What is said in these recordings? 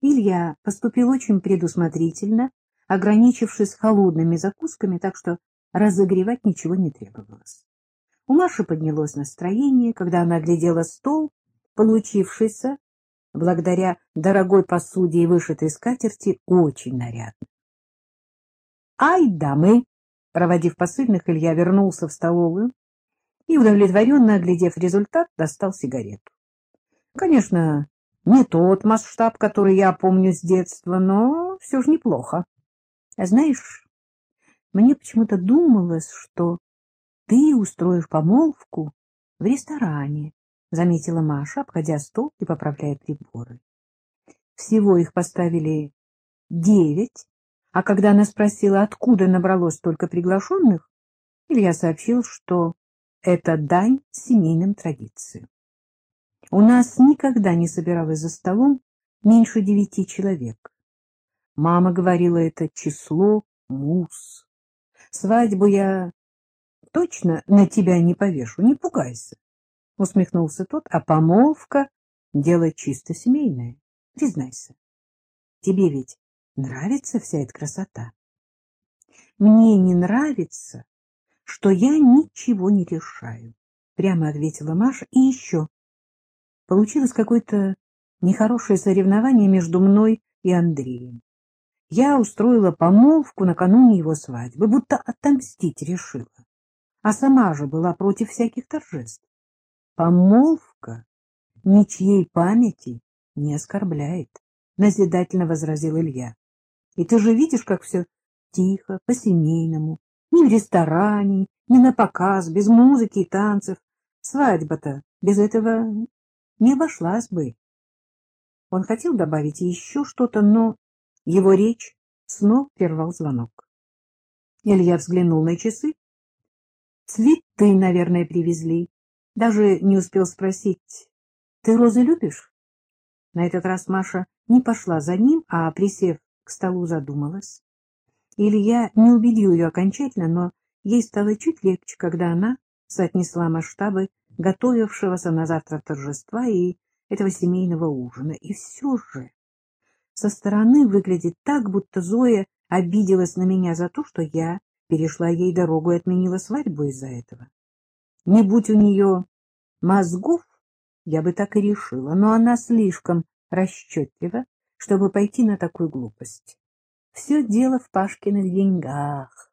Илья поступил очень предусмотрительно, ограничившись холодными закусками, так что разогревать ничего не требовалось. У Маши поднялось настроение, когда она глядела стол, получившийся, благодаря дорогой посуде и вышитой скатерти, очень нарядно. «Ай да мы!» Проводив посыльных, Илья вернулся в столовую и, удовлетворенно оглядев результат, достал сигарету. Конечно, не тот масштаб, который я помню с детства, но все же неплохо. А знаешь, мне почему-то думалось, что ты устроишь помолвку в ресторане, — заметила Маша, обходя стол и поправляя приборы. Всего их поставили девять, а когда она спросила, откуда набралось столько приглашенных, Илья сообщил, что это дань семейным традициям. У нас никогда не собиралось за столом меньше девяти человек. Мама говорила, это число мус. Свадьбу я точно на тебя не повешу, не пугайся. Усмехнулся тот, а помолвка — дело чисто семейное. Признайся, тебе ведь нравится вся эта красота? Мне не нравится, что я ничего не решаю, прямо ответила Маша. И еще Получилось какое-то нехорошее соревнование между мной и Андреем. Я устроила помолвку накануне его свадьбы, будто отомстить решила, а сама же была против всяких торжеств. Помолвка ничьей памяти не оскорбляет, — назидательно возразил Илья. И ты же видишь, как все тихо, по-семейному, ни в ресторане, ни на показ, без музыки и танцев. Свадьба-то без этого не обошлась бы. Он хотел добавить еще что-то, но его речь снова прервал звонок. Илья взглянул на часы. Цветы, наверное, привезли. Даже не успел спросить, ты розы любишь? На этот раз Маша не пошла за ним, а, присев к столу, задумалась. Илья не убедил ее окончательно, но ей стало чуть легче, когда она соотнесла масштабы готовившегося на завтра торжества и этого семейного ужина. И все же со стороны выглядит так, будто Зоя обиделась на меня за то, что я перешла ей дорогу и отменила свадьбу из-за этого. Не будь у нее мозгов, я бы так и решила, но она слишком расчетлива, чтобы пойти на такую глупость. Все дело в Пашкиных деньгах.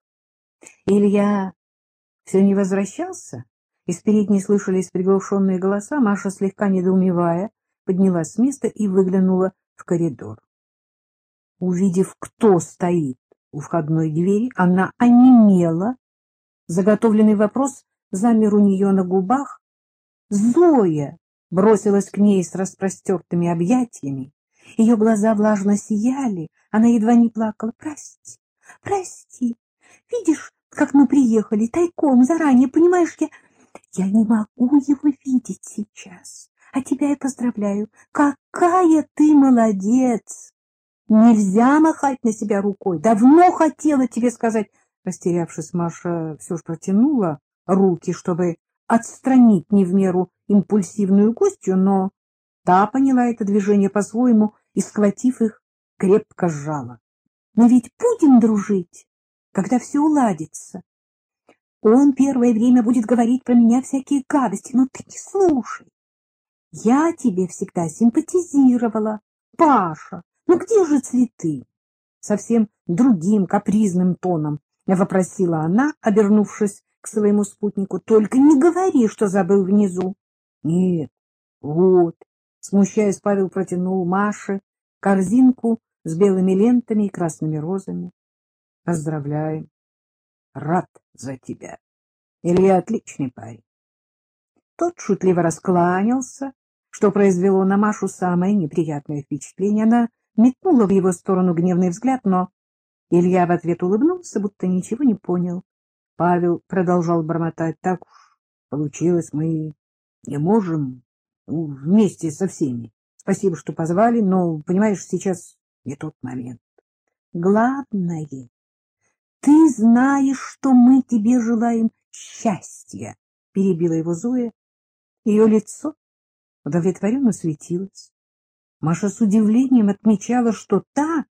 Илья все не возвращался? Из передней слышались приглушенные голоса. Маша, слегка недоумевая, поднялась с места и выглянула в коридор. Увидев, кто стоит у входной двери, она онемела. Заготовленный вопрос замер у нее на губах. «Зоя!» бросилась к ней с распростертыми объятиями. Ее глаза влажно сияли, она едва не плакала. «Прости, прости, видишь, как мы приехали тайком, заранее, понимаешь, я...» Я не могу его видеть сейчас. А тебя я поздравляю. Какая ты молодец! Нельзя махать на себя рукой. Давно хотела тебе сказать. Растерявшись, Маша все же протянула руки, чтобы отстранить не в меру импульсивную гостью, но та поняла это движение по-своему и, схватив их, крепко сжала. Мы ведь будем дружить, когда все уладится. Он первое время будет говорить про меня всякие гадости, но ты не слушай. Я тебе всегда симпатизировала. Паша, ну где же цветы? Совсем другим капризным тоном вопросила она, обернувшись к своему спутнику. Только не говори, что забыл внизу. Нет, вот. Смущаясь, Павел протянул Маше корзинку с белыми лентами и красными розами. Поздравляем рад за тебя. Илья отличный парень. Тот шутливо раскланялся, что произвело на Машу самое неприятное впечатление. Она метнула в его сторону гневный взгляд, но Илья в ответ улыбнулся, будто ничего не понял. Павел продолжал бормотать. Так уж получилось, мы не можем ну, вместе со всеми. Спасибо, что позвали, но, понимаешь, сейчас не тот момент. Главное, ты знаешь, что мы тебе желаем счастья, — перебила его Зоя. Ее лицо удовлетворенно светилось. Маша с удивлением отмечала, что та